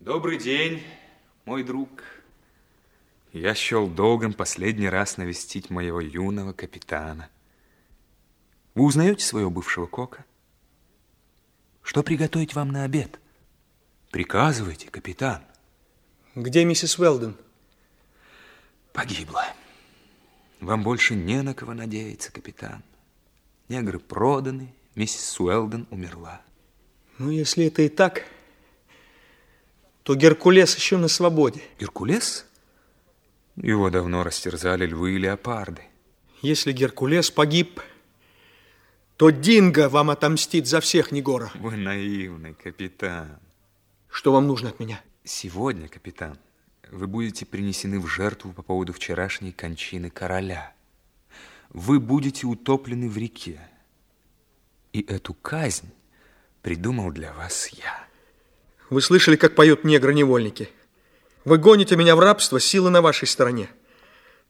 Добрый день, мой друг. Я счел долгом последний раз навестить моего юного капитана. Вы узнаете своего бывшего кока? Что приготовить вам на обед? Приказывайте, капитан. Где миссис Уэлден? Погибла. Вам больше не на кого надеяться, капитан. Негры проданы, миссис Уэлден умерла. Ну, если это и так, то Геркулес еще на свободе. Геркулес? Его давно растерзали львы и леопарды. Если Геркулес погиб, то Динго вам отомстит за всех Негора. Вы наивный, капитан. Что вам нужно от меня? Сегодня, капитан, вы будете принесены в жертву по поводу вчерашней кончины короля. Вы будете утоплены в реке. И эту казнь придумал для вас я. Вы слышали, как поют негры-невольники? Вы гоните меня в рабство, силы на вашей стороне.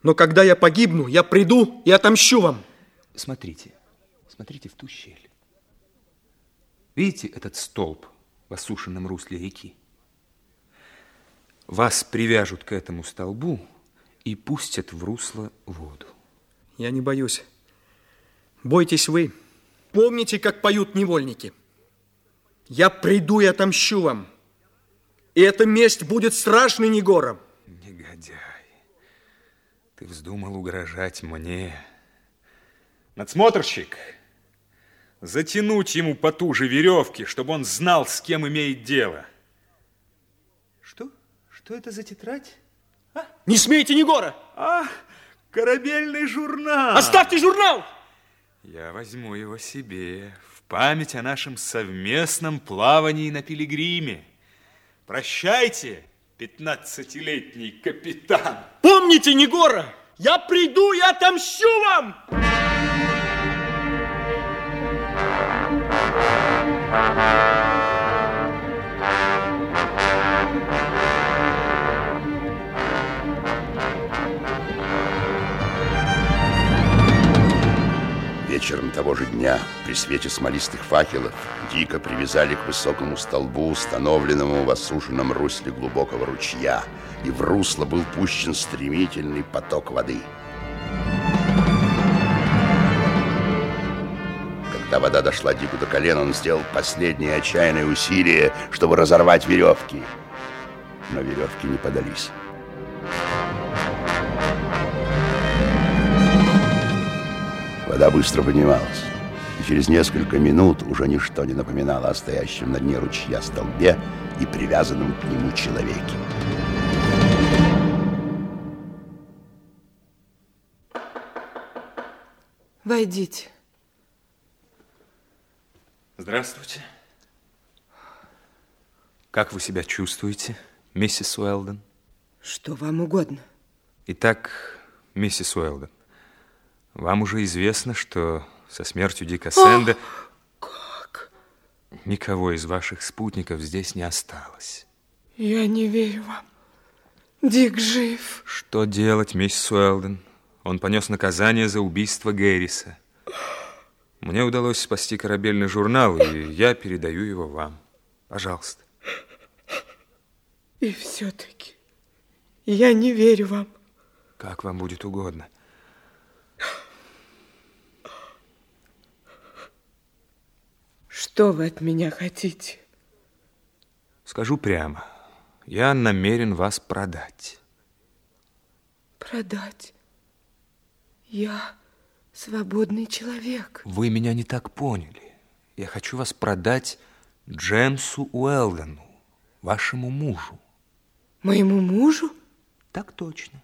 Но когда я погибну, я приду и отомщу вам. Смотрите, смотрите в ту щель. Видите этот столб в осушенном русле реки? Вас привяжут к этому столбу и пустят в русло воду. Я не боюсь. Бойтесь вы. Помните, как поют невольники. Я приду и отомщу вам. И эта месть будет страшной Негором. Негодяй, ты вздумал угрожать мне. Надсмотрщик, затянуть ему потуже веревки, чтобы он знал, с кем имеет дело. Что? Что это за тетрадь? А? Не смейте Негора! А, корабельный журнал! Оставьте журнал! Я возьму его себе в память о нашем совместном плавании на пилигриме. Прощайте, пятнадцатилетний капитан. Помните, Негора, я приду и отомщу вам! Вечером того же дня при свете смолистых факелов Дика привязали к высокому столбу, установленному в осушенном русле глубокого ручья, и в русло был пущен стремительный поток воды. Когда вода дошла Дику до колен, он сделал последнее отчаянное усилие, чтобы разорвать веревки. Но веревки не подались. Вода быстро поднималась, и через несколько минут уже ничто не напоминало о стоящем на дне ручья столбе и привязанном к нему человеке. Войдите. Здравствуйте. Как вы себя чувствуете, миссис Уэлден? Что вам угодно? Итак, миссис Уэлден, вам уже известно, что со смертью Дика Сэнда... Как? Никого из ваших спутников здесь не осталось. Я не верю вам. Дик жив. Что делать, миссис Уэлден? Он понес наказание за убийство Гэрриса. Мне удалось спасти корабельный журнал, и я передаю его вам. Пожалуйста. И все-таки я не верю вам. Как вам будет угодно. Что вы от меня хотите? Скажу прямо. Я намерен вас продать. Продать? Я свободный человек. Вы меня не так поняли. Я хочу вас продать Джемсу Уэлдену, вашему мужу. Моему мужу? Так точно.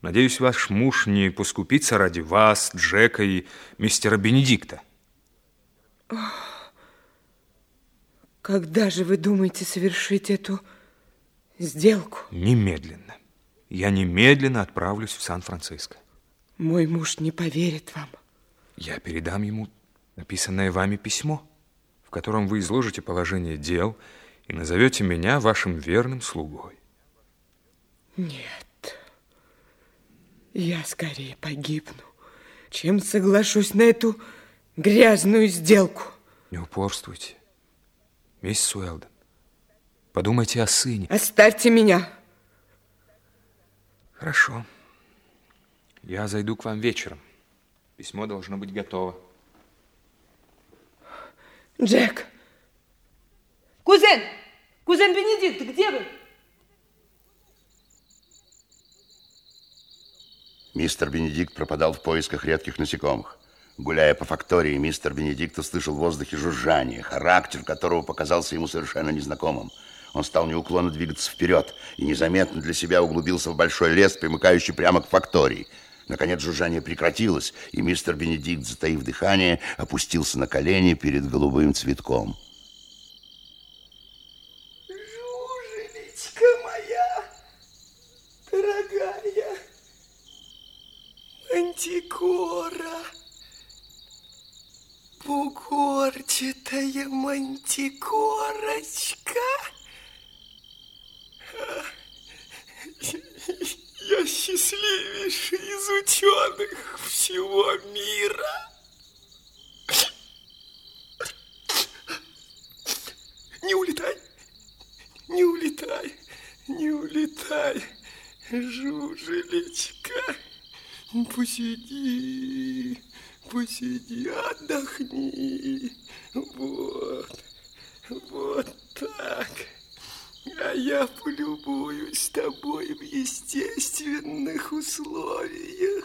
Надеюсь, ваш муж не поскупится ради вас, Джека и мистера Бенедикта. Когда же вы думаете совершить эту сделку? Немедленно. Я немедленно отправлюсь в Сан-Франциско. Мой муж не поверит вам. Я передам ему написанное вами письмо, в котором вы изложите положение дел и назовете меня вашим верным слугой. Нет, я скорее погибну, чем соглашусь на эту грязную сделку. Не упорствуйте, мисс Уэлден. Подумайте о сыне. Оставьте меня. Хорошо. Я зайду к вам вечером. Письмо должно быть готово. Джек. Кузен! Кузен Бенедикт, где вы? Мистер Бенедикт пропадал в поисках редких насекомых. Гуляя по фактории, мистер Бенедикт услышал в воздухе жужжание, характер которого показался ему совершенно незнакомым. Он стал неуклонно двигаться вперед и незаметно для себя углубился в большой лес, примыкающий прямо к фактории. Наконец жужжание прекратилось, и мистер Бенедикт, затаив дыхание, опустился на колени перед голубым цветком. Жужелечка моя, дорогая, мантикора, бугорчатая мантикорочка. Я счастливейший из ученых всего мира. Не улетай, не улетай, не улетай, жужелечка. Посиди, посиди, отдохни. Вот, вот так. А я полюбуюсь тобой в естественных условиях.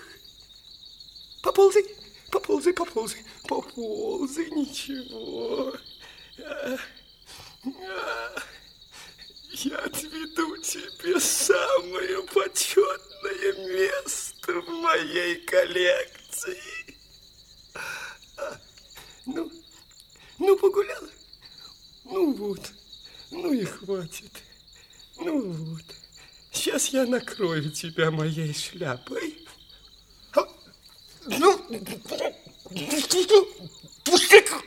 Поползай, поползай, поползай, поползай, ничего. А, а, я отведу тебе самое почетное место в моей коллекции. Ну, ну, погуляла? Ну вот. Ну и хватит. Ну вот. Сейчас я накрою тебя моей шляпой. А, ну, пустяк!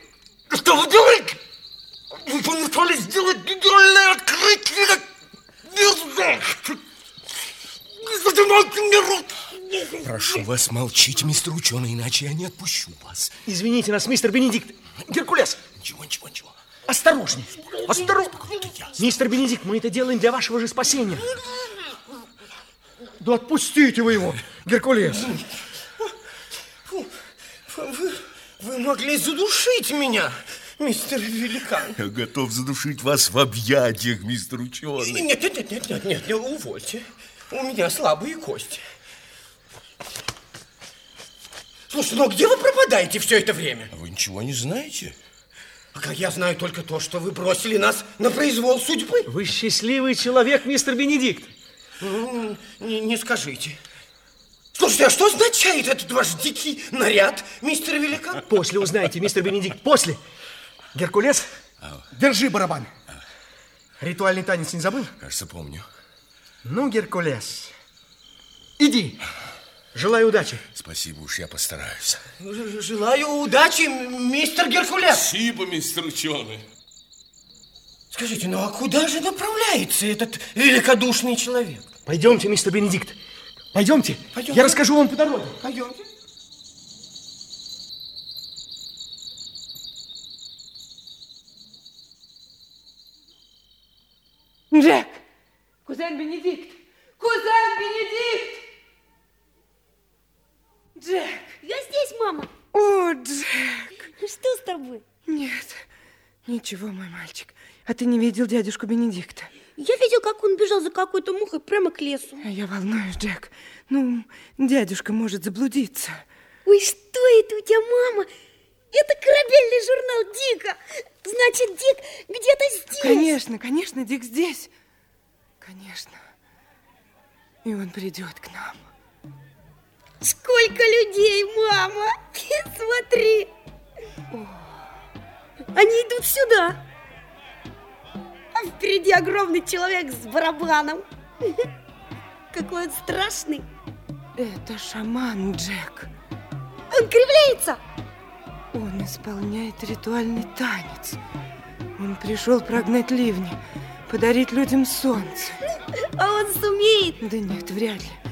Что вы делаете? Вы помешали сделать генеральное открытие! Мерзавцы! Не зажимайте мне рот! Прошу вас, молчите, мистер ученый, иначе я не отпущу вас. Извините нас, мистер Бенедикт. Геркулес, Ничего, ничего, ничего. осторожней. Осторожней. Мистер Бенедикт, мы это делаем для вашего же спасения. Да отпустите вы его, Геркулес. Вы, вы могли задушить меня, мистер Великан. Я готов задушить вас в объятиях, мистер ученый. Нет, нет, нет, нет, нет, нет, не увольте. У меня слабые кости. Слушай, ну а где вы пропадаете все это время? А вы ничего не знаете? А я знаю только то, что вы бросили нас на произвол судьбы. Вы счастливый человек, мистер Бенедикт. Ну, не, не скажите. Слушайте, а что означает этот ваш дикий наряд, мистер Великан? После узнаете, мистер Бенедикт, после. Геркулес, держи барабан. Ритуальный танец не забыл? Кажется, помню. Ну, Геркулес, иди. Желаю удачи. Спасибо уж, я постараюсь. Желаю удачи, мистер Геркулес. Спасибо, мистер ученый. Скажите, ну а куда же направляется этот великодушный человек? Пойдемте, мистер Бенедикт. Пойдемте. Пойдемте. Я расскажу вам по дороге. Пойдемте. Джек! Кузен Бенедикт! Кузен Бенедикт! Джек! Я здесь, мама. О, Джек! Что с тобой? Нет, ничего, мой мальчик. А ты не видел дядюшку Бенедикта? Я видел, как он бежал за какой-то мухой прямо к лесу. А Я волнуюсь, Джек. Ну, дядюшка может заблудиться. Ой, что это у тебя, мама? Это корабельный журнал Дика. Значит, Дик где-то здесь. Конечно, конечно, Дик здесь. Конечно. И он придет к нам. Сколько людей, мама. Смотри. Они идут сюда. А впереди огромный человек с барабаном. Какой он страшный. Это шаман, Джек. Он кривляется. Он исполняет ритуальный танец. Он пришел прогнать ливни, подарить людям солнце. А он сумеет. Да нет, вряд ли.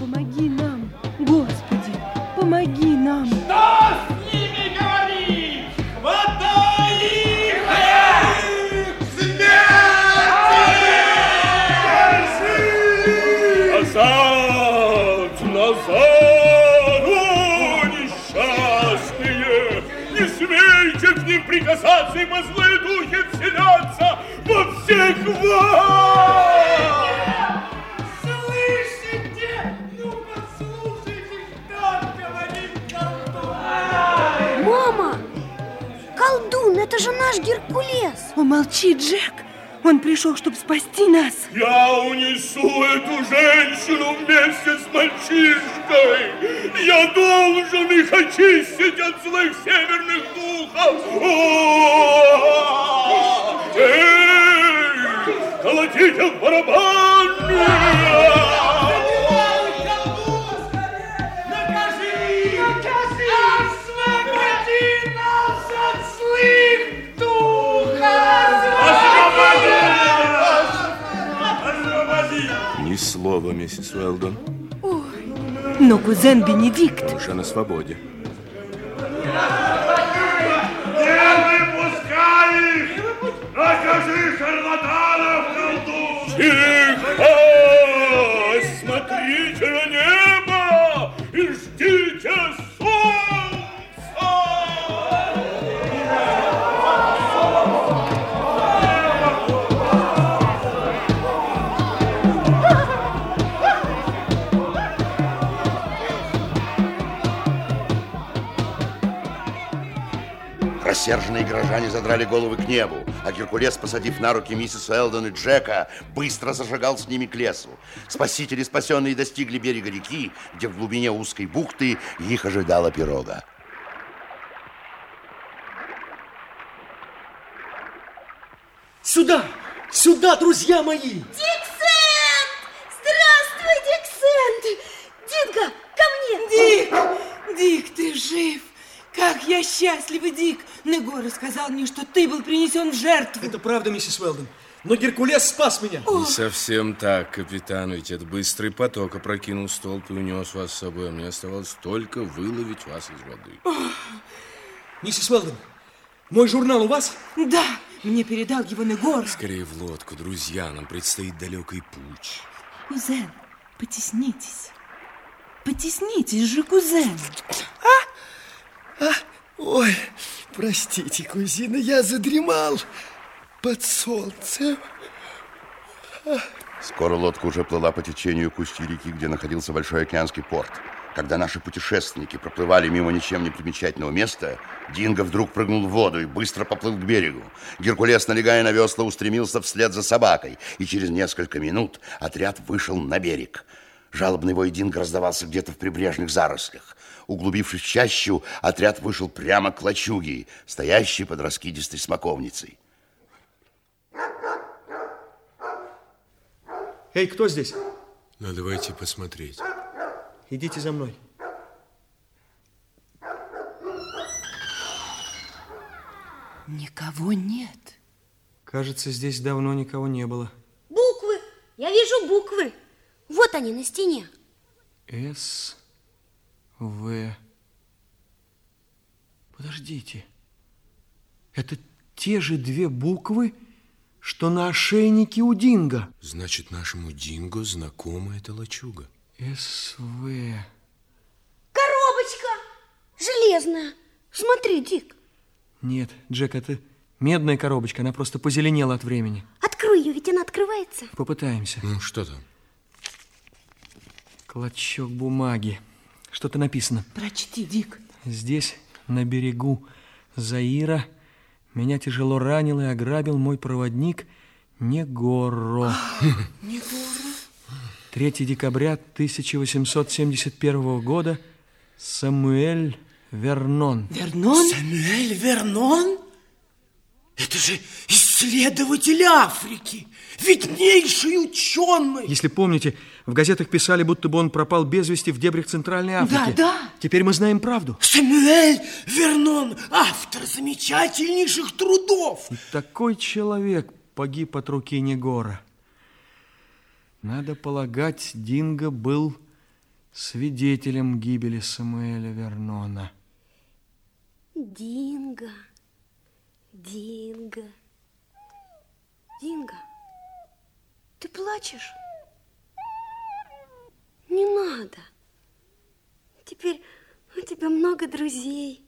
помоги нам! Господи, помоги нам! Что с ними говорить? Хватай их! Назад! Назад! О, несчастные! Не смейте к ним прикасаться, ибо злые духи вселятся во всех вас! Же наш Геркулес. Умолчи, Джек! Он пришел, чтобы спасти нас. Я унесу эту женщину вместе с мальчишкой. Я должен их очистить от злых северных духов. Эй, колотите в барабан! Ни слова, миссис Уэлдон. Но кузен Бенедикт... Уже на свободе. Не выпускай их! Накажи шарлатанов, колдун! Тихо! Рассерженные горожане задрали головы к небу, а Геркулес, посадив на руки миссис Элдон и Джека, быстро зашагал с ними к лесу. Спасители, спасенные, достигли берега реки, где в глубине узкой бухты их ожидала пирога. Сюда! Сюда, друзья мои! Диксент! Здравствуй, Диксент! Динго, ко мне! Дик! Дик, ты жив! Как я счастлива, Дик! Него рассказал мне, что ты был принесен в жертву. Это правда, миссис Уэлдон. Но Геркулес спас меня. Не совсем так, капитан, ведь этот быстрый поток опрокинул столб и унес вас с собой. А Мне оставалось только выловить вас из воды. Миссис Уэлдон, мой журнал у вас? Да, мне передал его Негор. Скорее в лодку, друзья, нам предстоит далекий путь. Кузен, потеснитесь. Потеснитесь же, кузен. Ой, простите, кузина, я задремал под солнцем. Скоро лодка уже плыла по течению к устью реки, где находился большой океанский порт. Когда наши путешественники проплывали мимо ничем не примечательного места, Динго вдруг прыгнул в воду и быстро поплыл к берегу. Геркулес, налегая на весла, устремился вслед за собакой, и через несколько минут отряд вышел на берег. Жалобный вой Динго раздавался где-то в прибрежных зарослях. Углубившись в чащу, отряд вышел прямо к лачуге, стоящей под раскидистой смоковницей. Эй, кто здесь? Надо войти посмотреть. Идите за мной. Никого нет. Кажется, здесь давно никого не было. Буквы! Я вижу буквы. Вот они на стене. С, В. Подождите. Это те же две буквы, что на ошейнике у Динго. Значит, нашему Динго знакома эта лачуга. СВ. Коробочка! Железная. Смотри, Дик. Нет, Джек, это медная коробочка. Она просто позеленела от времени. Открой ее, ведь она открывается. Попытаемся. Ну, что там? Клочок бумаги. Что-то написано. Прочти, Дик. Здесь, на берегу Заира, меня тяжело ранил и ограбил мой проводник Негоро. Негоро? 3 декабря 1871 года Самуэль Вернон. Вернон? Самуэль Вернон? Это же исследователь Африки, виднейший ученый. Если помните, В газетах писали, будто бы он пропал без вести в дебрях Центральной Африки. Да, да. Теперь мы знаем правду. Сэмюэль Вернон, автор замечательнейших трудов. И такой человек погиб от руки Негора. Надо полагать, Динго был свидетелем гибели Самуэля Вернона. Динго, Динго, Динго, ты плачешь? Не надо. Теперь у тебя много друзей.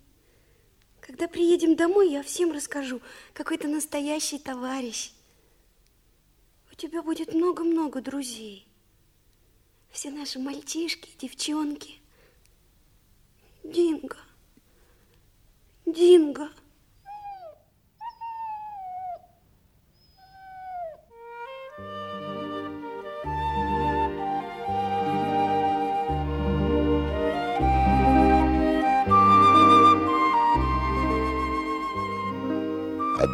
Когда приедем домой, я всем расскажу, какой ты настоящий товарищ. У тебя будет много-много друзей. Все наши мальчишки, девчонки. Динго. Динго.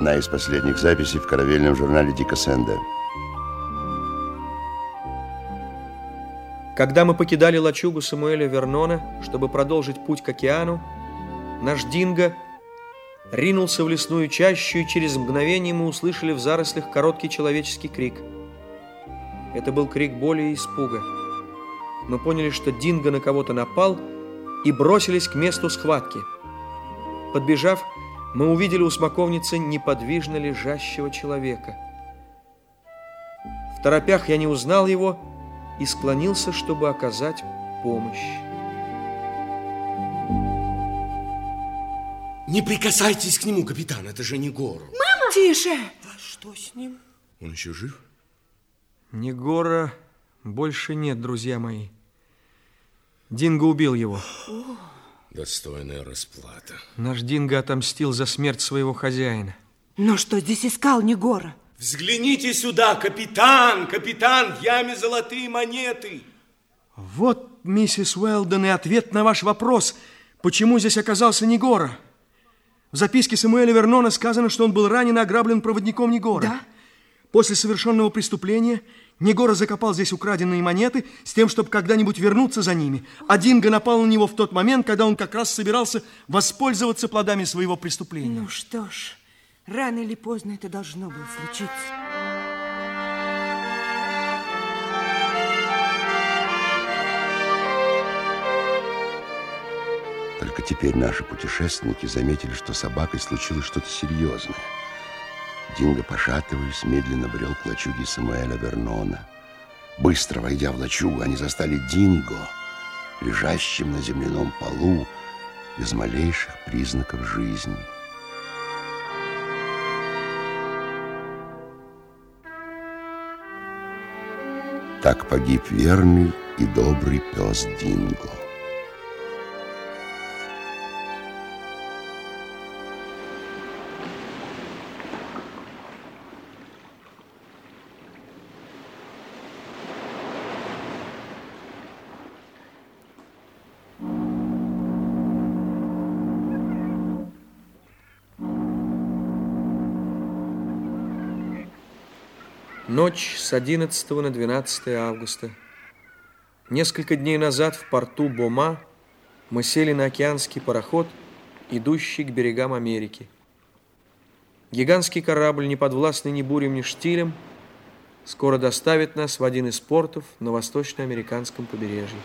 Одна из последних записей в каравельном журнале Дика Сэнда. Когда мы покидали лачугу Самуэля Вернона, чтобы продолжить путь к океану, наш Динго ринулся в лесную чащу, и через мгновение мы услышали в зарослях короткий человеческий крик. Это был крик боли и испуга. Мы поняли, что Динго на кого-то напал, и бросились к месту схватки. Подбежав, мы увидели у смоковницы неподвижно лежащего человека. В торопях я не узнал его и склонился, чтобы оказать помощь. Не прикасайтесь к нему, капитан, это же не гору. Мама! Тише! А что с ним? Он еще жив? Негора больше нет, друзья мои. Динго убил его. Достойная расплата. Наш Динго отомстил за смерть своего хозяина. Но что здесь искал Негора? Взгляните сюда, капитан, капитан, в яме золотые монеты. Вот, миссис Уэлдон, и ответ на ваш вопрос, почему здесь оказался Негора. В записке Самуэля Вернона сказано, что он был ранен и ограблен проводником Негора. Да? После совершенного преступления Негора закопал здесь украденные монеты с тем, чтобы когда-нибудь вернуться за ними. А Динго напал на него в тот момент, когда он как раз собирался воспользоваться плодами своего преступления. Ну что ж, рано или поздно это должно было случиться. Только теперь наши путешественники заметили, что с собакой случилось что-то серьезное. Динго, пошатываясь, медленно брел к лачуге Самуэля Вернона. Быстро войдя в лачугу, они застали Динго, лежащим на земляном полу, без малейших признаков жизни. Так погиб верный и добрый пес Динго. Ночь с 11 на 12 августа. Несколько дней назад в порту Бома мы сели на океанский пароход, идущий к берегам Америки. Гигантский корабль, не подвластный ни бурям, ни штилям, скоро доставит нас в один из портов на восточноамериканском побережье.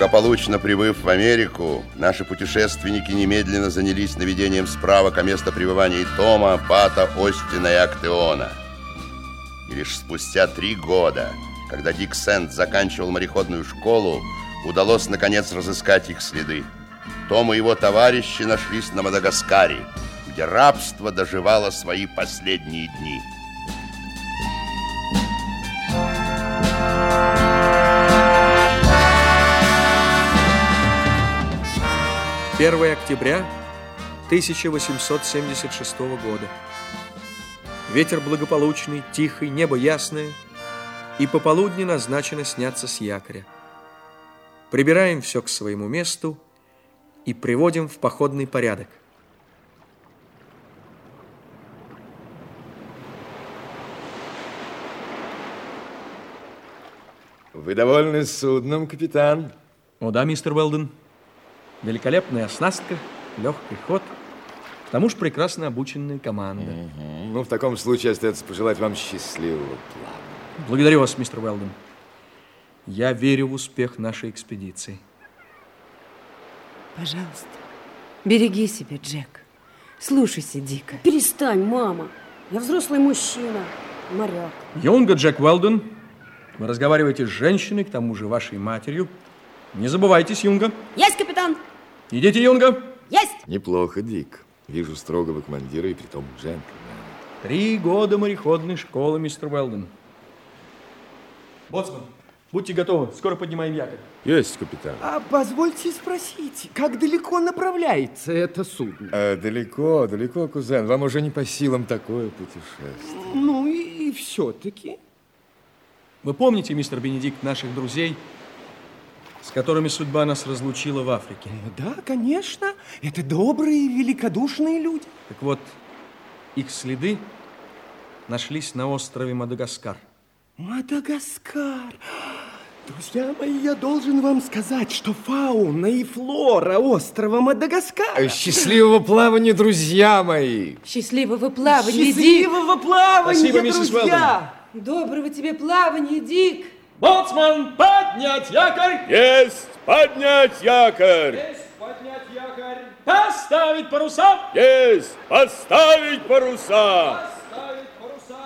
Благополучно прибыв в Америку, наши путешественники немедленно занялись наведением справок о место пребывания Тома, Пата, Остина и Актеона. И лишь спустя три года, когда Дик Сент заканчивал мореходную школу, удалось наконец разыскать их следы. Том и его товарищи нашлись на Мадагаскаре, где рабство доживало свои последние дни. 1 октября 1876 года. Ветер благополучный, тихий, небо ясное, и пополудни назначено сняться с якоря. Прибираем все к своему месту и приводим в походный порядок. Вы довольны судном, капитан? О да, мистер Уэлден. Великолепная оснастка, легкий ход, к тому же прекрасно обученная команда. Угу. Ну, в таком случае остается пожелать вам счастливого плавания. Благодарю вас, мистер Уэлден. Я верю в успех нашей экспедиции. Пожалуйста, береги себя, Джек. Слушайся Дика. Перестань, мама. Я взрослый мужчина, моряк. Юнга Джек Уэлден, вы разговариваете с женщиной, к тому же вашей матерью. Не забывайтесь, Юнга. Есть, капитан. Идите, Юнга. Есть. Неплохо, Дик. Вижу строгого командира и притом джентльмена. Три года мореходной школы, мистер Уэлден. Боцман, будьте готовы. Скоро поднимаем якорь. Есть, капитан. А позвольте спросить, как далеко направляется это судно? А, далеко, далеко, кузен. Вам уже не по силам такое путешествие. Ну и, и все-таки. Вы помните, мистер Бенедикт, наших друзей, с которыми судьба нас разлучила в Африке? Да, конечно. Это добрые, великодушные люди. Так вот, их следы нашлись на острове Мадагаскар. Мадагаскар. Друзья мои, я должен вам сказать, что фауна и флора острова Мадагаскара... Счастливого плавания, друзья мои! Счастливого плавания, Счастливого Дик! плавания, Спасибо, миссис друзья! Доброго тебе плавания, Дик! Боцман, поднять якорь! Есть поднять якорь! Есть поднять якорь! Поставить паруса! Есть поставить паруса! Поставить паруса!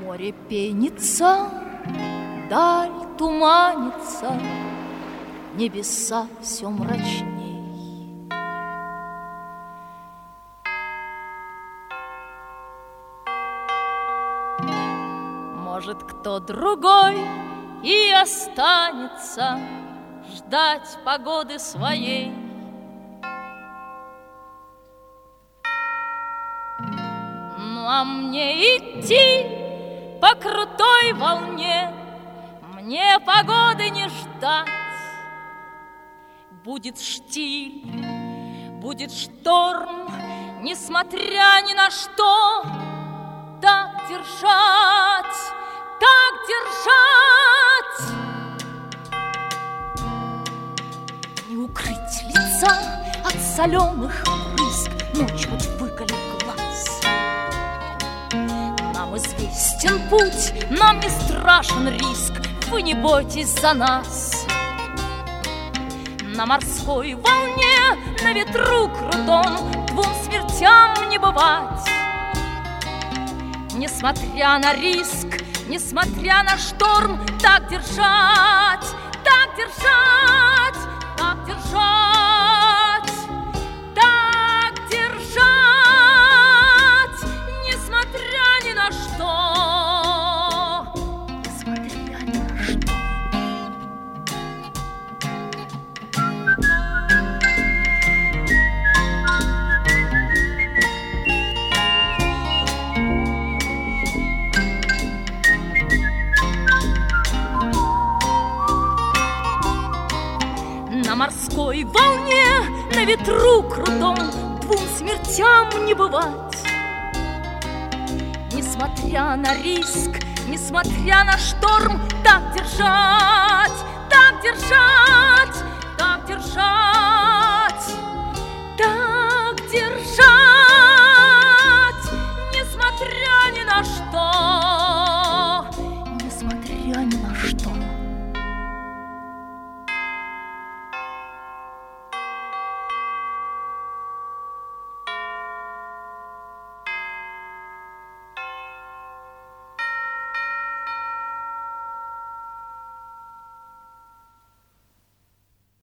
Море пенится, даль туманится, Небеса все мрачней. Может, кто другой и останется Ждать погоды своей. Ну а мне идти по крутой волне, Мне погоды не ждать. Будет штиль, будет шторм, Несмотря ни на что, Так держать, так держать. Не укрыть лица от соленых брызг, Ночь хоть выколи глаз. Нам известен путь, нам не страшен риск, Вы не бойтесь за нас. На морской волне, на ветру крутом Двум смертям не бывать. Несмотря на риск, несмотря на шторм, Так держать, так держать, так держать, морской волне, на ветру крутом Двум смертям не бывать. Несмотря на риск, несмотря на шторм, Так держать, так держать, так держать.